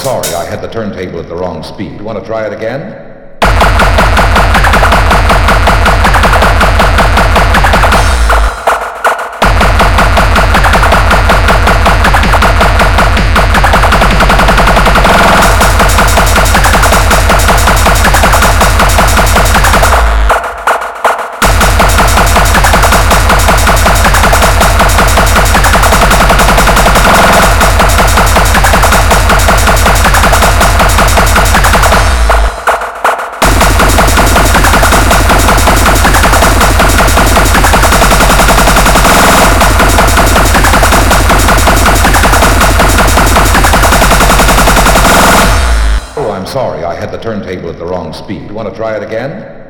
Sorry, I had the turntable at the wrong speed. Want to try it again? Sorry, I had the turntable at the wrong speed. Want to try it again?